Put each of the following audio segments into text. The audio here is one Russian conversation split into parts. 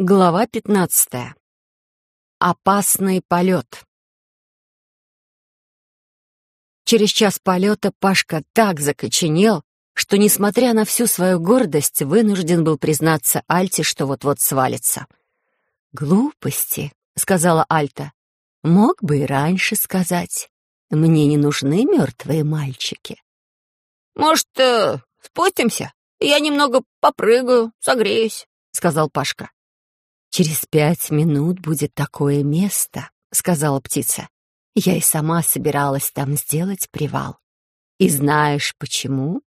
Глава пятнадцатая. Опасный полет. Через час полета Пашка так закоченел, что, несмотря на всю свою гордость, вынужден был признаться Альте, что вот-вот свалится. «Глупости», — сказала Альта. «Мог бы и раньше сказать. Мне не нужны мертвые мальчики». «Может, э, спустимся? Я немного попрыгаю, согреюсь», — сказал Пашка. «Через пять минут будет такое место», — сказала птица. «Я и сама собиралась там сделать привал. И знаешь, почему?»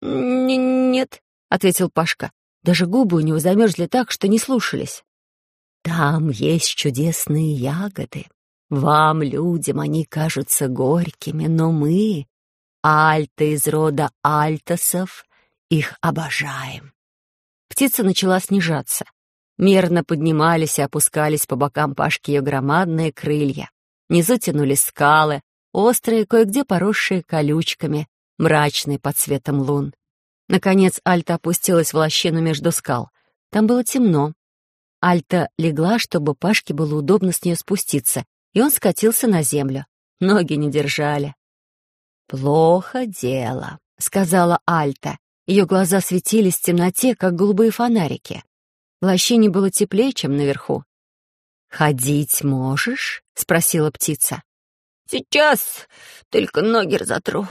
Н «Нет», — ответил Пашка. Даже губы у него замерзли так, что не слушались. «Там есть чудесные ягоды. Вам, людям, они кажутся горькими, но мы, альты из рода альтосов, их обожаем». Птица начала снижаться. Мерно поднимались и опускались по бокам Пашки ее громадные крылья. Внизу тянулись скалы, острые, кое-где поросшие колючками, мрачные под цветом лун. Наконец Альта опустилась в лощину между скал. Там было темно. Альта легла, чтобы Пашке было удобно с нее спуститься, и он скатился на землю. Ноги не держали. «Плохо дело», — сказала Альта. Ее глаза светились в темноте, как голубые фонарики. В лощине было теплее, чем наверху. «Ходить можешь?» — спросила птица. «Сейчас только ноги разотру».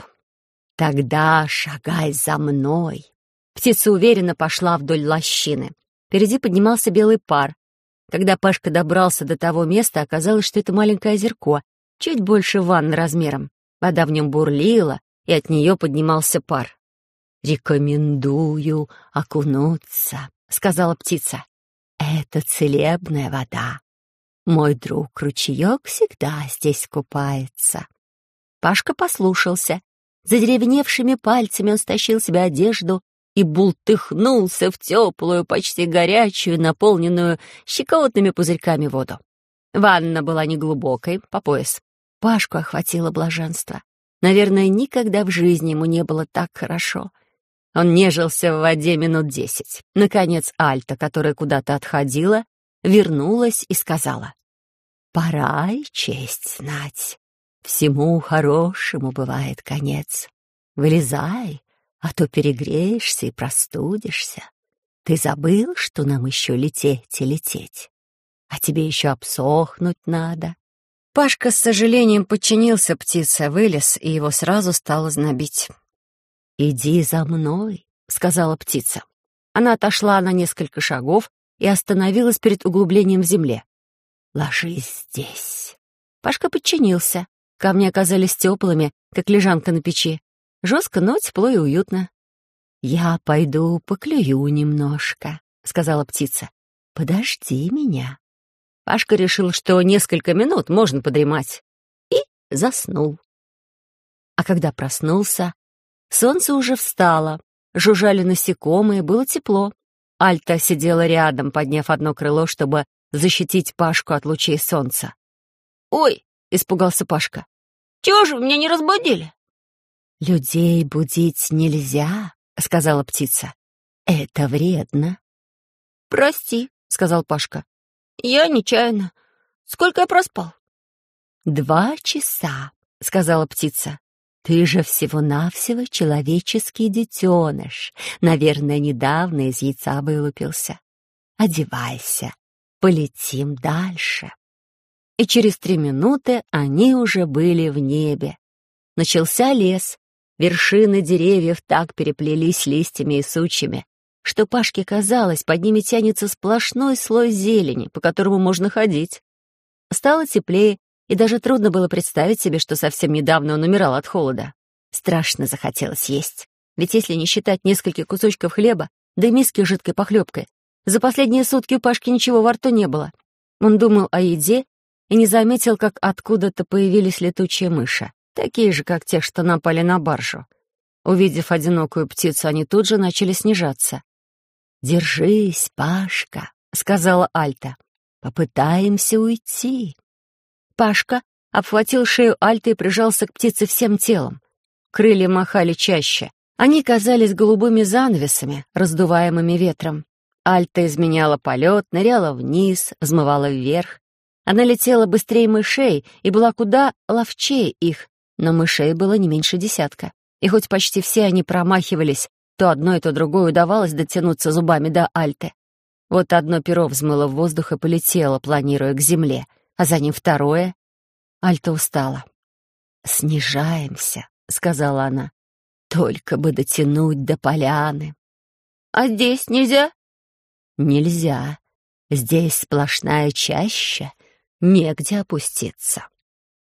«Тогда шагай за мной». Птица уверенно пошла вдоль лощины. Впереди поднимался белый пар. Когда Пашка добрался до того места, оказалось, что это маленькое озерко, чуть больше ванны размером. Вода в нем бурлила, и от нее поднимался пар. «Рекомендую окунуться», — сказала птица. «Это целебная вода. Мой друг ручеек всегда здесь купается». Пашка послушался. Задеревневшими пальцами он стащил себе одежду и бултыхнулся в теплую, почти горячую, наполненную щекотными пузырьками воду. Ванна была неглубокой, по пояс. Пашку охватило блаженство. Наверное, никогда в жизни ему не было так хорошо — он нежился в воде минут десять. Наконец Альта, которая куда-то отходила, вернулась и сказала. «Пора и честь знать. Всему хорошему бывает конец. Вылезай, а то перегреешься и простудишься. Ты забыл, что нам еще лететь и лететь? А тебе еще обсохнуть надо». Пашка с сожалением подчинился птице, вылез, и его сразу стало знобить. «Иди за мной», — сказала птица. Она отошла на несколько шагов и остановилась перед углублением в земле. «Ложись здесь». Пашка подчинился. Камни оказались теплыми, как лежанка на печи. Жестко, но тепло и уютно. «Я пойду поклюю немножко», — сказала птица. «Подожди меня». Пашка решил, что несколько минут можно подремать, и заснул. А когда проснулся, Солнце уже встало, жужжали насекомые, было тепло. Альта сидела рядом, подняв одно крыло, чтобы защитить Пашку от лучей солнца. «Ой!» — испугался Пашка. «Чего же вы меня не разбудили?» «Людей будить нельзя», — сказала птица. «Это вредно». «Прости», — сказал Пашка. «Я нечаянно. Сколько я проспал?» «Два часа», — сказала птица. Ты же всего-навсего человеческий детеныш. Наверное, недавно из яйца вылупился. Одевайся, полетим дальше. И через три минуты они уже были в небе. Начался лес. Вершины деревьев так переплелись листьями и сучьями, что Пашке казалось, под ними тянется сплошной слой зелени, по которому можно ходить. Стало теплее, и даже трудно было представить себе, что совсем недавно он умирал от холода. Страшно захотелось есть. Ведь если не считать нескольких кусочков хлеба, да и миски жидкой похлебкой, за последние сутки у Пашки ничего во рту не было. Он думал о еде и не заметил, как откуда-то появились летучие мыши, такие же, как те, что напали на баржу. Увидев одинокую птицу, они тут же начали снижаться. «Держись, Пашка», — сказала Альта. «Попытаемся уйти». Пашка обхватил шею Альты и прижался к птице всем телом. Крылья махали чаще. Они казались голубыми занавесами, раздуваемыми ветром. Альта изменяла полет, ныряла вниз, взмывала вверх. Она летела быстрее мышей и была куда ловчее их, но мышей было не меньше десятка. И хоть почти все они промахивались, то одно и то другое удавалось дотянуться зубами до Альты. Вот одно перо взмыло в воздух и полетело, планируя к земле, а за ним второе. Альта устала. «Снижаемся», — сказала она. «Только бы дотянуть до поляны». «А здесь нельзя?» «Нельзя. Здесь сплошная чаща, негде опуститься».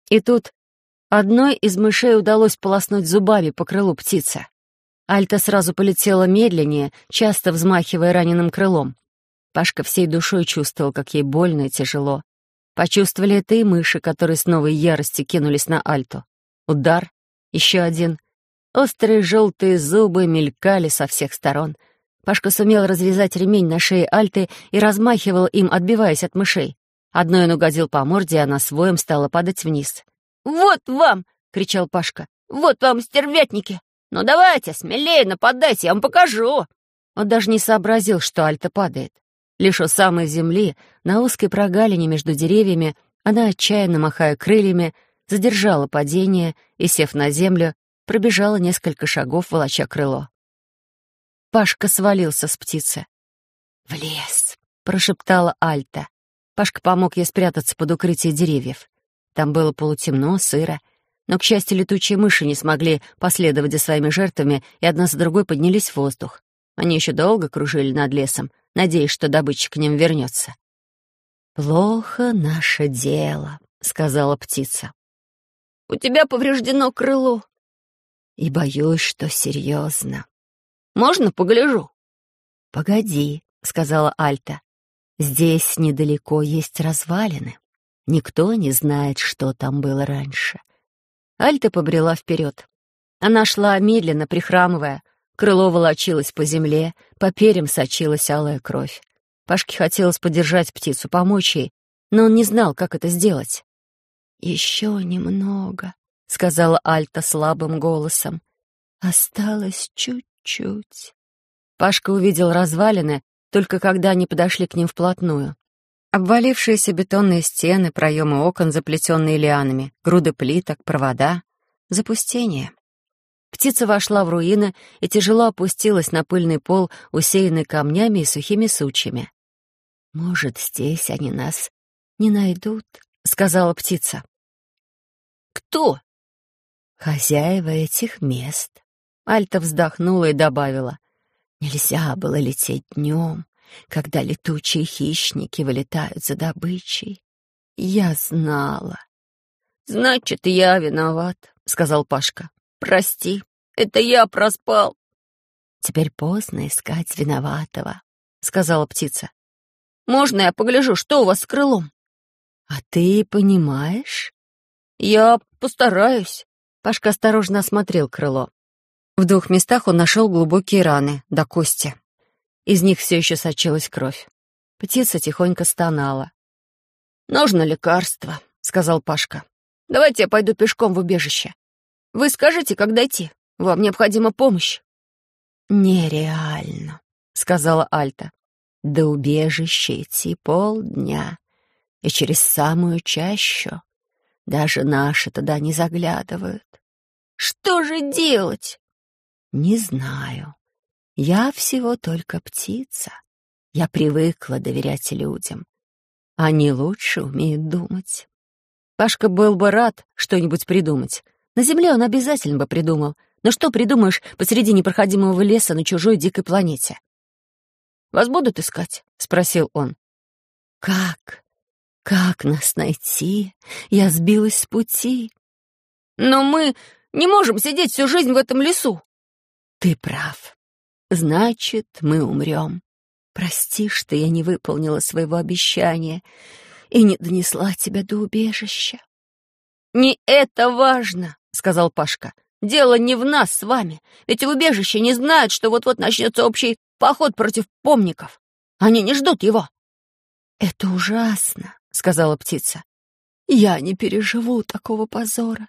И тут одной из мышей удалось полоснуть зубами по крылу птицы. Альта сразу полетела медленнее, часто взмахивая раненым крылом. Пашка всей душой чувствовал, как ей больно и тяжело. Почувствовали это и мыши, которые с новой ярости кинулись на Альту. Удар, еще один. Острые желтые зубы мелькали со всех сторон. Пашка сумел развязать ремень на шее Альты и размахивал им, отбиваясь от мышей. Одной он угодил по морде, а она своем стала падать вниз. «Вот вам!» — кричал Пашка. «Вот вам, стервятники! Ну давайте, смелее нападайте, я вам покажу!» Он даже не сообразил, что Альта падает. Лишь у самой земли, на узкой прогалине между деревьями, она, отчаянно махая крыльями, задержала падение и, сев на землю, пробежала несколько шагов, волоча крыло. Пашка свалился с птицы. «В лес!» — прошептала Альта. Пашка помог ей спрятаться под укрытие деревьев. Там было полутемно, сыро, но, к счастью, летучие мыши не смогли последовать за своими жертвами и одна за другой поднялись в воздух. Они еще долго кружили над лесом, надеясь, что добытчик к ним вернется. «Плохо наше дело», — сказала птица. «У тебя повреждено крыло». «И боюсь, что серьезно». «Можно погляжу?» «Погоди», — сказала Альта. «Здесь недалеко есть развалины. Никто не знает, что там было раньше». Альта побрела вперед. Она шла медленно, прихрамывая, Крыло волочилось по земле, по перьям сочилась алая кровь. Пашке хотелось подержать птицу, помочь ей, но он не знал, как это сделать. «Еще немного», — сказала Альта слабым голосом. «Осталось чуть-чуть». Пашка увидел развалины, только когда они подошли к ним вплотную. Обвалившиеся бетонные стены, проемы окон, заплетенные лианами, груды плиток, провода. Запустение. Птица вошла в руины и тяжело опустилась на пыльный пол, усеянный камнями и сухими сучьями. «Может, здесь они нас не найдут», — сказала птица. «Кто?» «Хозяева этих мест». Альта вздохнула и добавила. «Нельзя было лететь днем, когда летучие хищники вылетают за добычей. Я знала». «Значит, я виноват», — сказал Пашка. «Прости, это я проспал». «Теперь поздно искать виноватого», — сказала птица. «Можно я погляжу, что у вас с крылом?» «А ты понимаешь?» «Я постараюсь». Пашка осторожно осмотрел крыло. В двух местах он нашел глубокие раны до кости. Из них все еще сочилась кровь. Птица тихонько стонала. «Нужно лекарство», — сказал Пашка. «Давайте я пойду пешком в убежище. Вы скажите, как дойти? Вам необходима помощь». «Нереально», — сказала Альта. «До убежища идти полдня, и через самую чащу. Даже наши туда не заглядывают». «Что же делать?» «Не знаю. Я всего только птица. Я привыкла доверять людям. Они лучше умеют думать». Пашка был бы рад что-нибудь придумать, на Земле он обязательно бы придумал. Но что придумаешь посреди непроходимого леса на чужой дикой планете? «Вас будут искать?» — спросил он. «Как? Как нас найти? Я сбилась с пути». «Но мы не можем сидеть всю жизнь в этом лесу». «Ты прав. Значит, мы умрем. Прости, что я не выполнила своего обещания и не донесла тебя до убежища». «Не это важно!» — сказал Пашка. «Дело не в нас с вами, ведь в убежище не знают, что вот-вот начнется общий поход против помников. Они не ждут его». «Это ужасно», — сказала птица. «Я не переживу такого позора.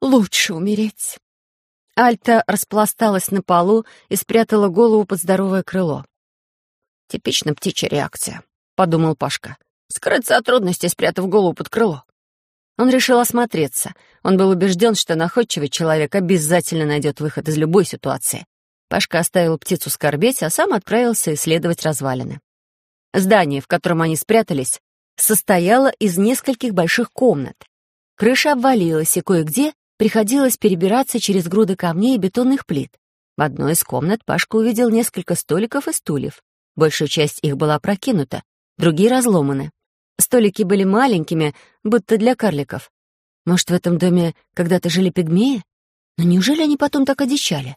Лучше умереть». Альта распласталась на полу и спрятала голову под здоровое крыло. Типично птичья реакция, подумал Пашка. Скрыться от трудностей, спрятав голову под крыло. Он решил осмотреться. Он был убежден, что находчивый человек обязательно найдет выход из любой ситуации. Пашка оставил птицу скорбеть, а сам отправился исследовать развалины. Здание, в котором они спрятались, состояло из нескольких больших комнат. Крыша обвалилась, и кое-где приходилось перебираться через груды камней и бетонных плит. В одной из комнат Пашка увидел несколько столиков и стульев. Большая часть их была прокинута, другие разломаны. Столики были маленькими, будто для карликов. Может, в этом доме когда-то жили пигмеи? Но неужели они потом так одичали?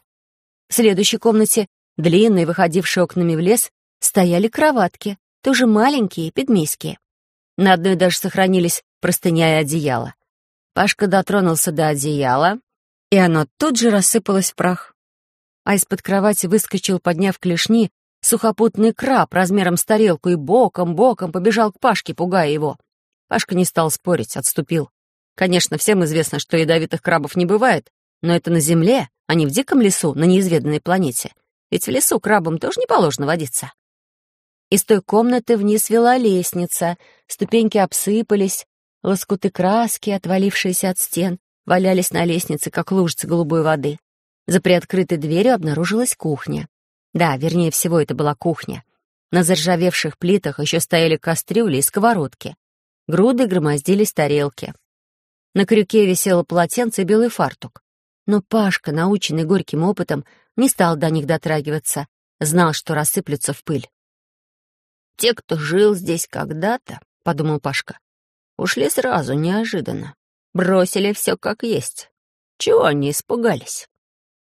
В следующей комнате, длинной, выходившей окнами в лес, стояли кроватки, тоже маленькие, пигмейские. На одной даже сохранились простыня и одеяло. Пашка дотронулся до одеяла, и оно тут же рассыпалось в прах. А из-под кровати выскочил, подняв клешни, сухопутный краб размером с тарелку и боком-боком побежал к Пашке, пугая его. Пашка не стал спорить, отступил. Конечно, всем известно, что ядовитых крабов не бывает, но это на земле, а не в диком лесу, на неизведанной планете. Ведь в лесу крабам тоже не положено водиться. Из той комнаты вниз вела лестница, ступеньки обсыпались, лоскуты краски, отвалившиеся от стен, валялись на лестнице, как лужицы голубой воды. За приоткрытой дверью обнаружилась кухня. Да, вернее всего, это была кухня. На заржавевших плитах еще стояли кастрюли и сковородки. Груды громоздились тарелки. На крюке висело полотенце и белый фартук. Но Пашка, наученный горьким опытом, не стал до них дотрагиваться, знал, что рассыплются в пыль. «Те, кто жил здесь когда-то», — подумал Пашка, — «ушли сразу, неожиданно. Бросили все как есть. Чего они испугались?»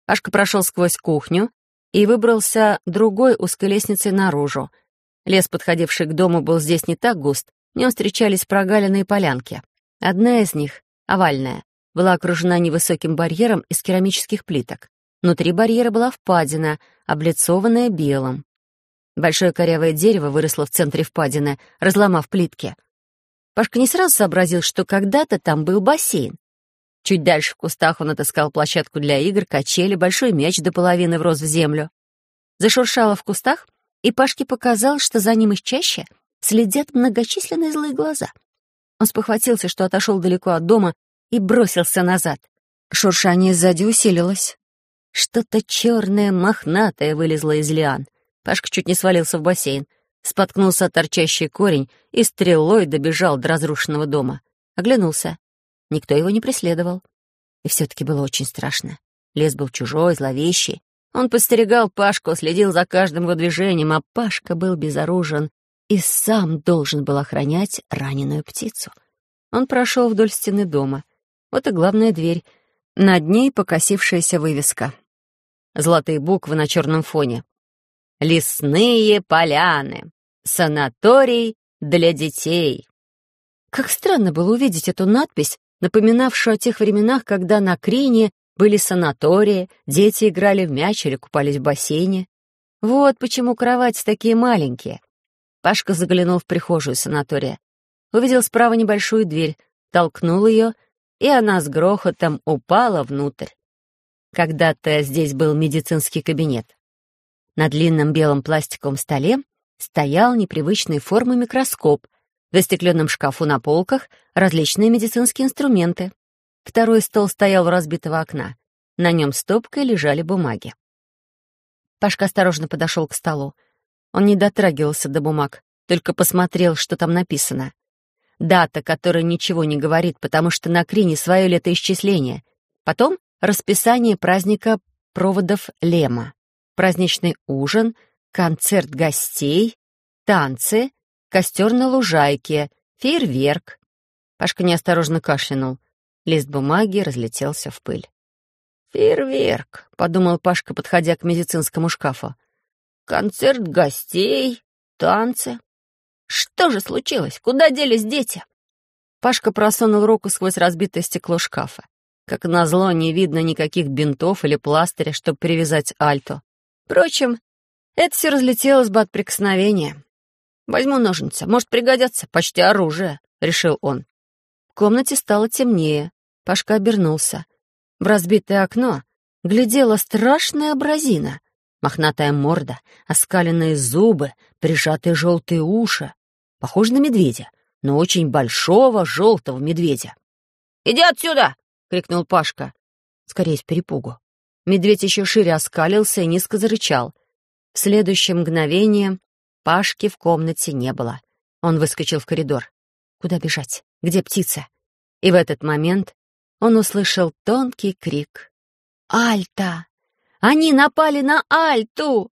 Пашка прошел сквозь кухню и выбрался другой узкой лестницей наружу. Лес, подходивший к дому, был здесь не так густ, в нем встречались прогалины и полянки. Одна из них, овальная, была окружена невысоким барьером из керамических плиток. Внутри барьера была впадина, облицованная белым. Большое корявое дерево выросло в центре впадины, разломав плитки. Пашка не сразу сообразил, что когда-то там был бассейн. Чуть дальше в кустах он отыскал площадку для игр, качели, большой мяч до половины врос в землю. Зашуршало в кустах, и Пашке показалось, что за ним из чаще следят многочисленные злые глаза. Он спохватился, что отошел далеко от дома, и бросился назад. Шуршание сзади усилилось. Что-то черное, мохнатое вылезло из лиан. Пашка чуть не свалился в бассейн, споткнулся от торчащий корень и стрелой добежал до разрушенного дома. Оглянулся. Никто его не преследовал. И все-таки было очень страшно. Лес был чужой, зловещий. Он постерегал Пашку, следил за каждым его движением, а Пашка был безоружен и сам должен был охранять раненую птицу. Он прошел вдоль стены дома. Вот и главная дверь. Над ней покосившаяся вывеска. Золотые буквы на черном фоне. «Лесные поляны. Санаторий для детей». Как странно было увидеть эту надпись напоминавшую о тех временах, когда на Крине были санатории, дети играли в мяч или купались в бассейне. Вот почему кровати такие маленькие. Пашка заглянул в прихожую санатория. Увидел справа небольшую дверь, толкнул ее, и она с грохотом упала внутрь. Когда-то здесь был медицинский кабинет. На длинном белом пластиковом столе стоял непривычной формы микроскоп, в застекленном шкафу на полках различные медицинские инструменты. Второй стол стоял у разбитого окна. На нем стопкой лежали бумаги. Пашка осторожно подошел к столу. Он не дотрагивался до бумаг, только посмотрел, что там написано. Дата, которая ничего не говорит, потому что на Крине свое летоисчисление. Потом расписание праздника проводов Лема. Праздничный ужин, концерт гостей, танцы, костер на лужайке, фейерверк. Пашка неосторожно кашлянул. Лист бумаги разлетелся в пыль. «Фейерверк», — подумал Пашка, подходя к медицинскому шкафу. «Концерт гостей, танцы. Что же случилось? Куда делись дети?» Пашка просунул руку сквозь разбитое стекло шкафа. Как назло, не видно никаких бинтов или пластыря, чтобы привязать альту. Впрочем, это все разлетелось бы от прикосновения. «Возьму ножницы, может пригодятся, почти оружие», — решил он. В комнате стало темнее. Пашка обернулся. В разбитое окно глядела страшная абразина. Мохнатая морда, оскаленные зубы, прижатые желтые уши. Похож на медведя, но очень большого желтого медведя. «Иди отсюда!» — крикнул Пашка. Скорее, с перепугу. Медведь еще шире оскалился и низко зарычал. В следующее мгновение Пашки в комнате не было. Он выскочил в коридор. Куда бежать? Где птица? И в этот момент он услышал тонкий крик. «Альта! Они напали на Альту!»